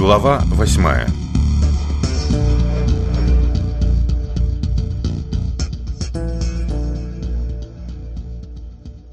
Глава восьмая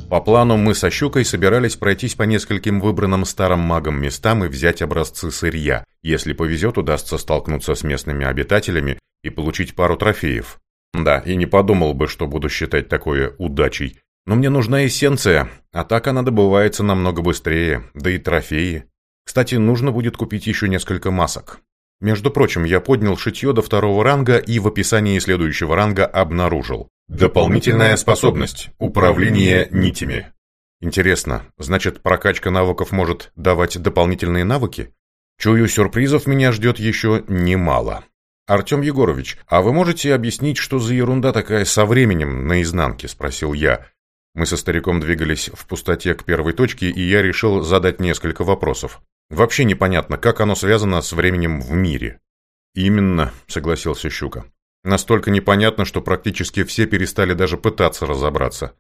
По плану мы со Щукой собирались пройтись по нескольким выбранным старым магам местам и взять образцы сырья. Если повезет, удастся столкнуться с местными обитателями и получить пару трофеев. Да, и не подумал бы, что буду считать такое удачей. Но мне нужна эссенция, а так она добывается намного быстрее, да и трофеи. Кстати, нужно будет купить еще несколько масок. Между прочим, я поднял шитье до второго ранга и в описании следующего ранга обнаружил. Дополнительная способность – управление нитями. Интересно, значит прокачка навыков может давать дополнительные навыки? Чую, сюрпризов меня ждет еще немало. «Артем Егорович, а вы можете объяснить, что за ерунда такая со временем наизнанке?» – спросил я. Мы со стариком двигались в пустоте к первой точке, и я решил задать несколько вопросов. Вообще непонятно, как оно связано с временем в мире. Именно, согласился Щука. Настолько непонятно, что практически все перестали даже пытаться разобраться.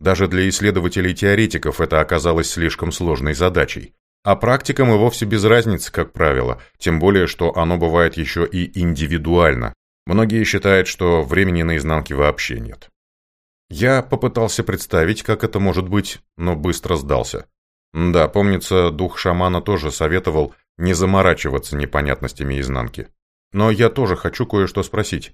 Даже для исследователей-теоретиков это оказалось слишком сложной задачей. А практикам и вовсе без разницы, как правило, тем более, что оно бывает еще и индивидуально. Многие считают, что времени наизнанке вообще нет. Я попытался представить, как это может быть, но быстро сдался. Да, помнится, дух шамана тоже советовал не заморачиваться непонятностями изнанки. Но я тоже хочу кое-что спросить.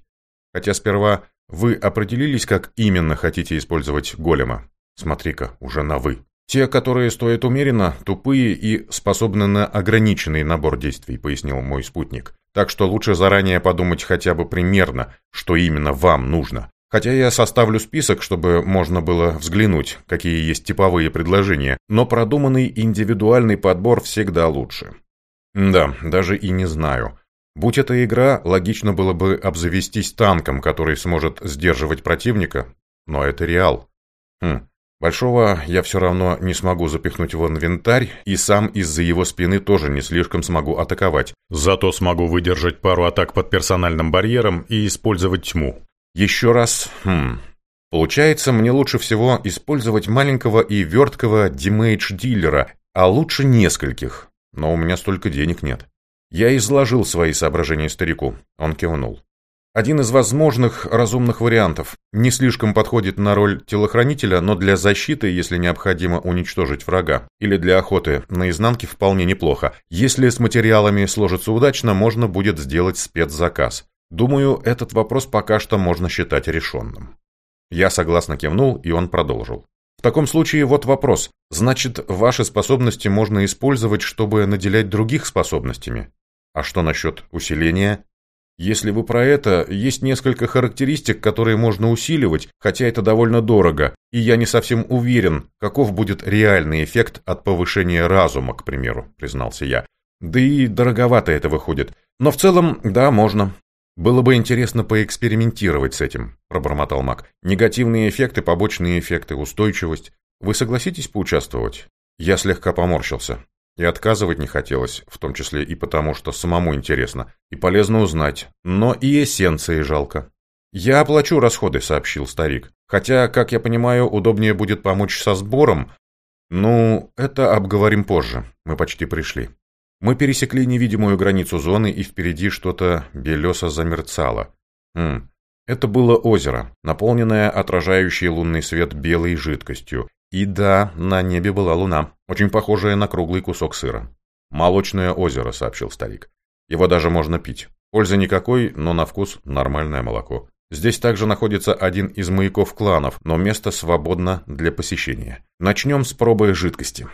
Хотя сперва вы определились, как именно хотите использовать голема? Смотри-ка, уже на «вы». «Те, которые стоят умеренно, тупые и способны на ограниченный набор действий», — пояснил мой спутник. «Так что лучше заранее подумать хотя бы примерно, что именно вам нужно, Хотя я составлю список, чтобы можно было взглянуть, какие есть типовые предложения, но продуманный индивидуальный подбор всегда лучше. Да, даже и не знаю. Будь это игра, логично было бы обзавестись танком, который сможет сдерживать противника, но это реал. Хм, большого я все равно не смогу запихнуть в инвентарь, и сам из-за его спины тоже не слишком смогу атаковать. Зато смогу выдержать пару атак под персональным барьером и использовать тьму. Еще раз, хм, Получается, мне лучше всего использовать маленького и верткого демейдж-дилера, а лучше нескольких. Но у меня столько денег нет. Я изложил свои соображения старику. Он кивнул. Один из возможных разумных вариантов. Не слишком подходит на роль телохранителя, но для защиты, если необходимо уничтожить врага, или для охоты на изнанке вполне неплохо. Если с материалами сложится удачно, можно будет сделать спецзаказ. Думаю, этот вопрос пока что можно считать решенным. Я согласно кивнул, и он продолжил. В таком случае вот вопрос. Значит, ваши способности можно использовать, чтобы наделять других способностями? А что насчет усиления? Если вы про это, есть несколько характеристик, которые можно усиливать, хотя это довольно дорого, и я не совсем уверен, каков будет реальный эффект от повышения разума, к примеру, признался я. Да и дороговато это выходит. Но в целом, да, можно. «Было бы интересно поэкспериментировать с этим», – пробормотал Мак. «Негативные эффекты, побочные эффекты, устойчивость. Вы согласитесь поучаствовать?» Я слегка поморщился. И отказывать не хотелось, в том числе и потому, что самому интересно, и полезно узнать. Но и эссенции жалко. «Я оплачу расходы», — сообщил старик. «Хотя, как я понимаю, удобнее будет помочь со сбором. Ну, это обговорим позже. Мы почти пришли». Мы пересекли невидимую границу зоны, и впереди что-то белесо замерцало. Хм. Это было озеро, наполненное отражающей лунный свет белой жидкостью. И да, на небе была луна, очень похожая на круглый кусок сыра. «Молочное озеро», — сообщил старик. «Его даже можно пить. Пользы никакой, но на вкус нормальное молоко. Здесь также находится один из маяков кланов, но место свободно для посещения. Начнем с пробы жидкости.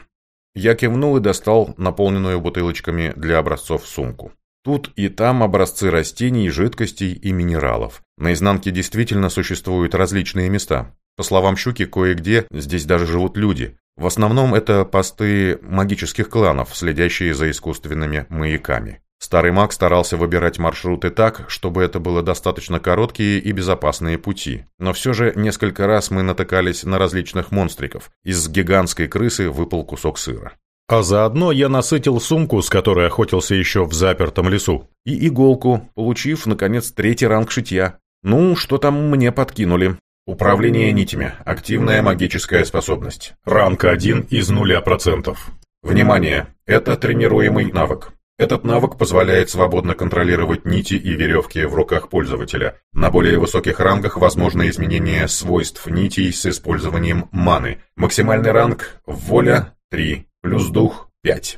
Я кивнул и достал наполненную бутылочками для образцов сумку. Тут и там образцы растений, жидкостей и минералов. На изнанке действительно существуют различные места. По словам Щуки, кое-где здесь даже живут люди. В основном это посты магических кланов, следящие за искусственными маяками. Старый маг старался выбирать маршруты так, чтобы это было достаточно короткие и безопасные пути. Но все же несколько раз мы натыкались на различных монстриков. Из гигантской крысы выпал кусок сыра. А заодно я насытил сумку, с которой охотился еще в запертом лесу, и иголку, получив, наконец, третий ранг шитья. Ну, что там мне подкинули? Управление нитями. Активная магическая способность. Ранг 1 из 0%. Внимание! Это тренируемый навык. Этот навык позволяет свободно контролировать нити и веревки в руках пользователя. На более высоких рангах возможно изменение свойств нитей с использованием маны. Максимальный ранг – воля 3, плюс дух 5.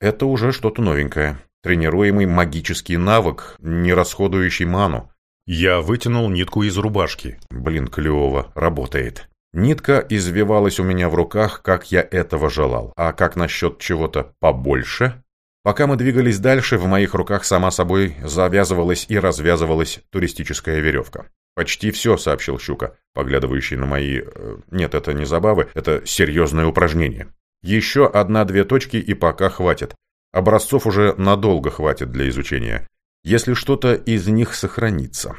Это уже что-то новенькое. Тренируемый магический навык, не расходующий ману. Я вытянул нитку из рубашки. Блин, клево, работает. Нитка извивалась у меня в руках, как я этого желал. А как насчет чего-то побольше? Пока мы двигались дальше, в моих руках сама собой завязывалась и развязывалась туристическая веревка. «Почти все», — сообщил Щука, поглядывающий на мои... Э, Нет, это не забавы, это серьезное упражнение. «Еще одна-две точки и пока хватит. Образцов уже надолго хватит для изучения, если что-то из них сохранится».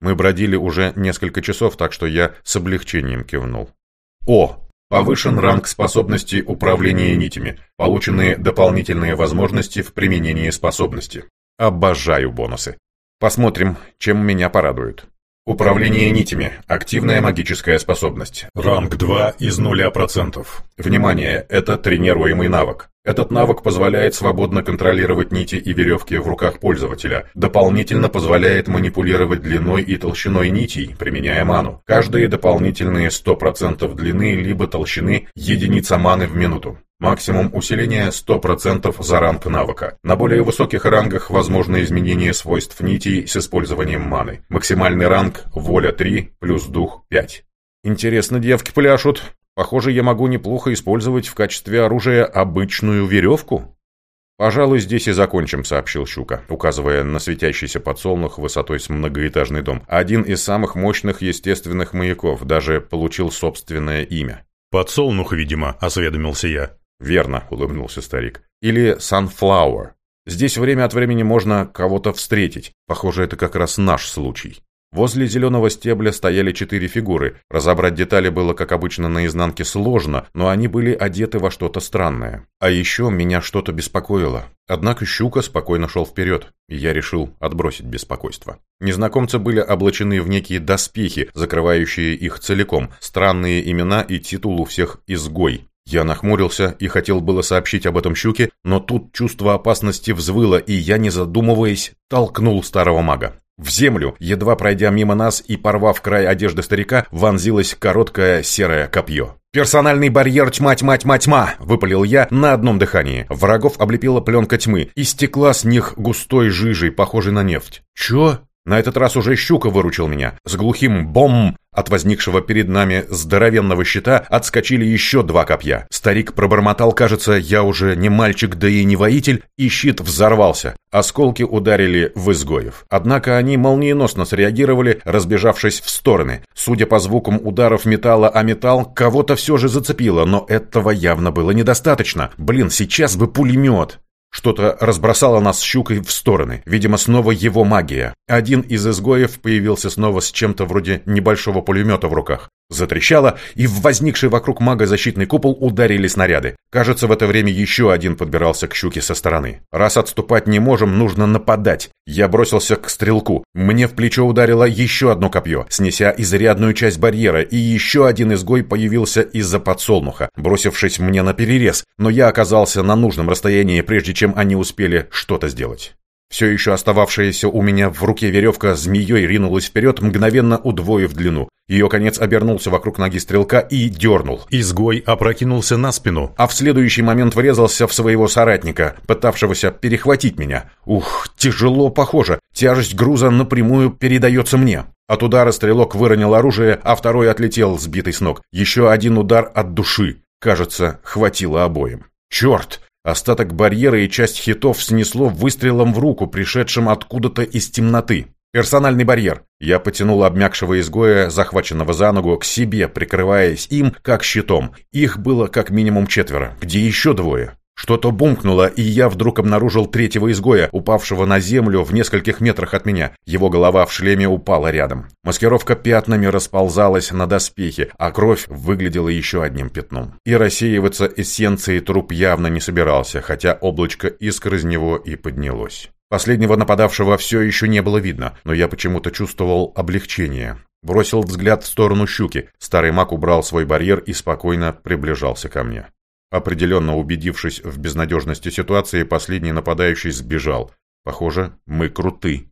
Мы бродили уже несколько часов, так что я с облегчением кивнул. «О!» Повышен ранг способности управления нитями. Получены дополнительные возможности в применении способности. Обожаю бонусы. Посмотрим, чем меня порадуют. Управление нитями. Активная магическая способность. Ранг 2 из 0%. Внимание, это тренируемый навык. Этот навык позволяет свободно контролировать нити и веревки в руках пользователя, дополнительно позволяет манипулировать длиной и толщиной нитей, применяя ману. Каждые дополнительные 100% длины либо толщины – единица маны в минуту. Максимум усиления 100% за ранг навыка. На более высоких рангах возможно изменение свойств нитей с использованием маны. Максимальный ранг – воля 3 плюс дух 5. «Интересно девки пляшут», Похоже, я могу неплохо использовать в качестве оружия обычную веревку. «Пожалуй, здесь и закончим», — сообщил Щука, указывая на светящийся подсолнух высотой с многоэтажный дом. Один из самых мощных естественных маяков, даже получил собственное имя. «Подсолнух, видимо», — осведомился я. «Верно», — улыбнулся старик. «Или sunflower. Здесь время от времени можно кого-то встретить. Похоже, это как раз наш случай». Возле зеленого стебля стояли четыре фигуры. Разобрать детали было, как обычно, наизнанке сложно, но они были одеты во что-то странное. А еще меня что-то беспокоило. Однако щука спокойно шел вперед, и я решил отбросить беспокойство. Незнакомцы были облачены в некие доспехи, закрывающие их целиком, странные имена и титул у всех «изгой». Я нахмурился и хотел было сообщить об этом щуке, но тут чувство опасности взвыло, и я, не задумываясь, толкнул старого мага. В землю, едва пройдя мимо нас и порвав край одежды старика, вонзилось короткое серое копье. «Персональный барьер тьма, тьма, тьма, тьма!» – выпалил я на одном дыхании. Врагов облепила пленка тьмы и стекла с них густой жижей, похожей на нефть. «Чё?» На этот раз уже щука выручил меня. С глухим бом от возникшего перед нами здоровенного щита отскочили еще два копья. Старик пробормотал, кажется, я уже не мальчик, да и не воитель, и щит взорвался. Осколки ударили в изгоев. Однако они молниеносно среагировали, разбежавшись в стороны. Судя по звукам ударов металла о металл, кого-то все же зацепило, но этого явно было недостаточно. Блин, сейчас бы пулемет! Что-то разбросало нас щукой в стороны. Видимо, снова его магия. Один из изгоев появился снова с чем-то вроде небольшого пулемета в руках. Затрещало, и в возникший вокруг мага защитный купол ударили снаряды. Кажется, в это время еще один подбирался к щуке со стороны. Раз отступать не можем, нужно нападать. Я бросился к стрелку. Мне в плечо ударило еще одно копье, снеся изрядную часть барьера, и еще один изгой появился из-за подсолнуха, бросившись мне на перерез, но я оказался на нужном расстоянии, прежде чем они успели что-то сделать. Все еще остававшаяся у меня в руке веревка змеей ринулась вперед, мгновенно удвоив длину. Ее конец обернулся вокруг ноги стрелка и дернул. Изгой опрокинулся на спину, а в следующий момент врезался в своего соратника, пытавшегося перехватить меня. Ух, тяжело похоже. Тяжесть груза напрямую передается мне. От удара стрелок выронил оружие, а второй отлетел, сбитый с ног. Еще один удар от души. Кажется, хватило обоим. «Черт! Остаток барьера и часть хитов снесло выстрелом в руку, пришедшим откуда-то из темноты. «Персональный барьер!» Я потянул обмякшего изгоя, захваченного за ногу, к себе, прикрываясь им, как щитом. Их было как минимум четверо. Где еще двое? Что-то бумкнуло, и я вдруг обнаружил третьего изгоя, упавшего на землю в нескольких метрах от меня. Его голова в шлеме упала рядом. Маскировка пятнами расползалась на доспехе, а кровь выглядела еще одним пятном. И рассеиваться эссенцией труп явно не собирался, хотя облачко искр из него и поднялось. Последнего нападавшего все еще не было видно, но я почему-то чувствовал облегчение. Бросил взгляд в сторону щуки. Старый маг убрал свой барьер и спокойно приближался ко мне. Определенно убедившись в безнадежности ситуации, последний нападающий сбежал. Похоже, мы круты.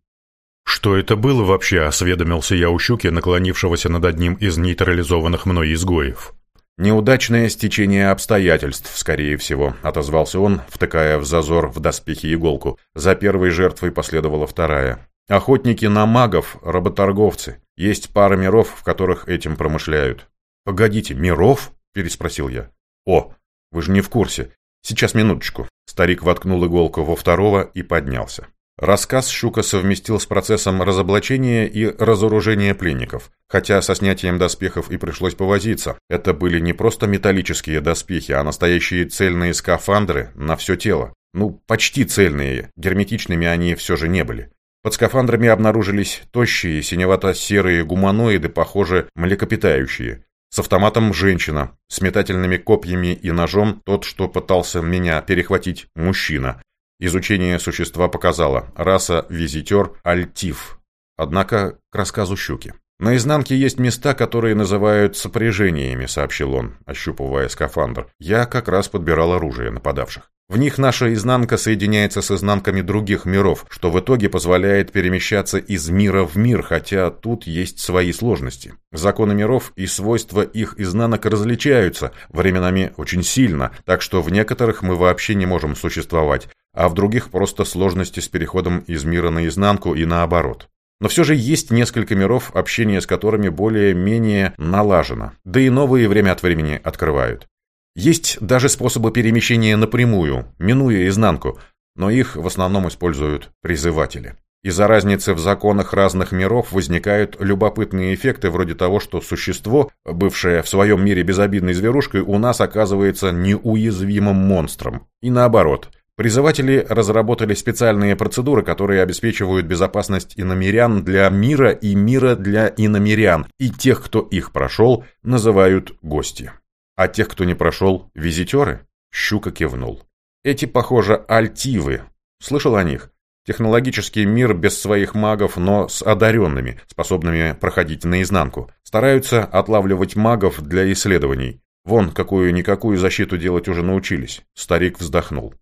«Что это было вообще?» – осведомился я у щуки, наклонившегося над одним из нейтрализованных мной изгоев. «Неудачное стечение обстоятельств, скорее всего», – отозвался он, втыкая в зазор в доспехи иголку. За первой жертвой последовала вторая. «Охотники на магов – работорговцы. Есть пара миров, в которых этим промышляют». «Погодите, миров?» – переспросил я. «О, вы же не в курсе. Сейчас, минуточку». Старик воткнул иголку во второго и поднялся. Рассказ Щука совместил с процессом разоблачения и разоружения пленников. Хотя со снятием доспехов и пришлось повозиться. Это были не просто металлические доспехи, а настоящие цельные скафандры на все тело. Ну, почти цельные, герметичными они все же не были. Под скафандрами обнаружились тощие, синевато-серые гуманоиды, похоже, млекопитающие. С автоматом женщина, с метательными копьями и ножом тот, что пытался меня перехватить, мужчина. Изучение существа показало, раса визитер – альтив. Однако к рассказу щуки. «На изнанке есть места, которые называют сопряжениями», — сообщил он, ощупывая скафандр. «Я как раз подбирал оружие нападавших. В них наша изнанка соединяется с изнанками других миров, что в итоге позволяет перемещаться из мира в мир, хотя тут есть свои сложности. Законы миров и свойства их изнанок различаются, временами очень сильно, так что в некоторых мы вообще не можем существовать, а в других просто сложности с переходом из мира на изнанку и наоборот. Но все же есть несколько миров, общение с которыми более-менее налажено, да и новые время от времени открывают. Есть даже способы перемещения напрямую, минуя изнанку, но их в основном используют призыватели. Из-за разницы в законах разных миров возникают любопытные эффекты вроде того, что существо, бывшее в своем мире безобидной зверушкой, у нас оказывается неуязвимым монстром. И наоборот – Призыватели разработали специальные процедуры, которые обеспечивают безопасность иномирян для мира и мира для иномирян, и тех, кто их прошел, называют гости. А тех, кто не прошел, визитеры? Щука кивнул. Эти, похоже, альтивы. Слышал о них? Технологический мир без своих магов, но с одаренными, способными проходить наизнанку. Стараются отлавливать магов для исследований. Вон, какую-никакую защиту делать уже научились. Старик вздохнул.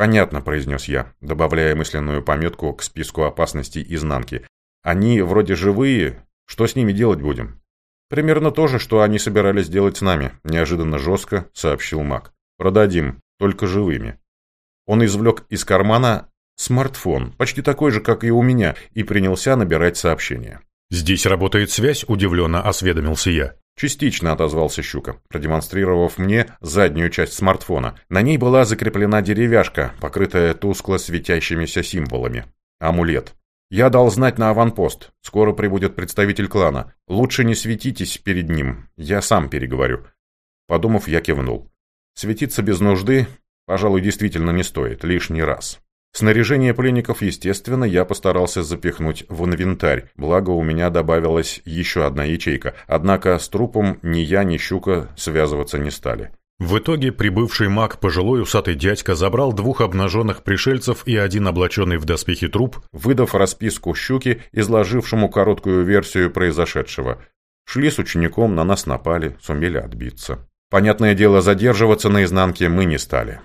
«Понятно», – произнес я, добавляя мысленную пометку к списку опасностей изнанки. «Они вроде живые. Что с ними делать будем?» «Примерно то же, что они собирались делать с нами», – неожиданно жестко сообщил маг. «Продадим, только живыми». Он извлек из кармана смартфон, почти такой же, как и у меня, и принялся набирать сообщение. «Здесь работает связь», – удивленно осведомился я. Частично отозвался Щука, продемонстрировав мне заднюю часть смартфона. На ней была закреплена деревяшка, покрытая тускло светящимися символами. Амулет. «Я дал знать на аванпост. Скоро прибудет представитель клана. Лучше не светитесь перед ним. Я сам переговорю». Подумав, я кивнул. «Светиться без нужды, пожалуй, действительно не стоит. Лишний раз». Снаряжение пленников, естественно, я постарался запихнуть в инвентарь, благо у меня добавилась еще одна ячейка, однако с трупом ни я, ни Щука связываться не стали. В итоге прибывший маг, пожилой усатый дядька, забрал двух обнаженных пришельцев и один облаченный в доспехи труп, выдав расписку Щуки, изложившему короткую версию произошедшего. Шли с учеником, на нас напали, сумели отбиться. Понятное дело, задерживаться на изнанке мы не стали.